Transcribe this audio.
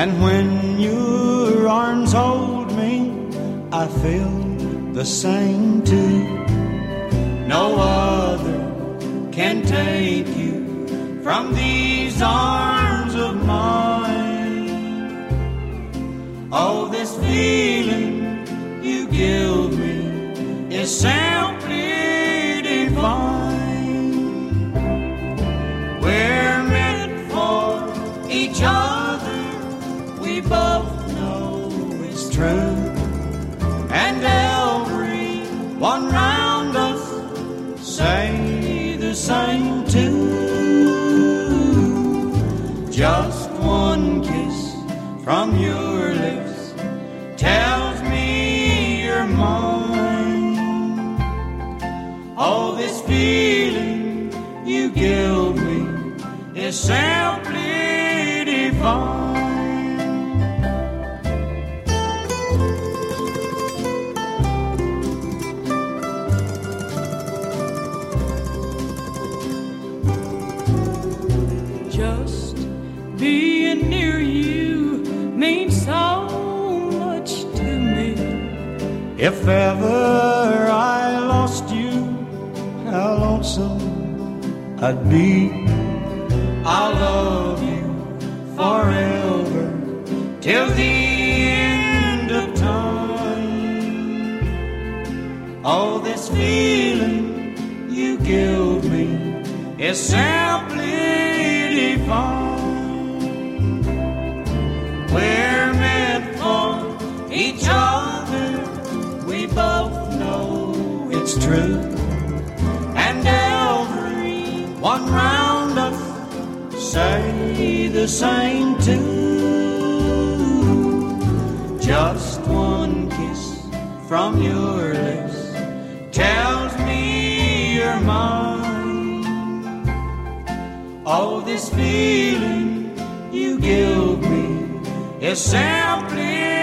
And when your arms hold me, I feel the same too. No other can take you from these arms of mine. Oh, this feeling you give me is simply divine. We're meant for each other, we both know it's true. And every one round us say the same too. Just one kiss from your lips tells me you're mine. Means so much to me. If ever I lost you, how lonesome I'd be. I'll love you forever till the end of time. Oh, this feeling you give me is simply divine. Each other. We both know it's true. And every one round us say the same too. Just one kiss from your lips tells me you're mine. Oh, this feeling you give me is simply.